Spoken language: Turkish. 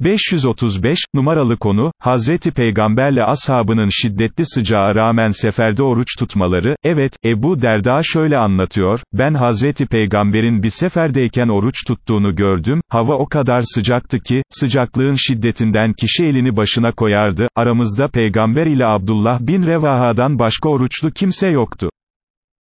535, numaralı konu, Hazreti Peygamberle ashabının şiddetli sıcağa rağmen seferde oruç tutmaları, evet, Ebu Derda şöyle anlatıyor, ben Hazreti Peygamberin bir seferdeyken oruç tuttuğunu gördüm, hava o kadar sıcaktı ki, sıcaklığın şiddetinden kişi elini başına koyardı, aramızda Peygamber ile Abdullah bin Revaha'dan başka oruçlu kimse yoktu.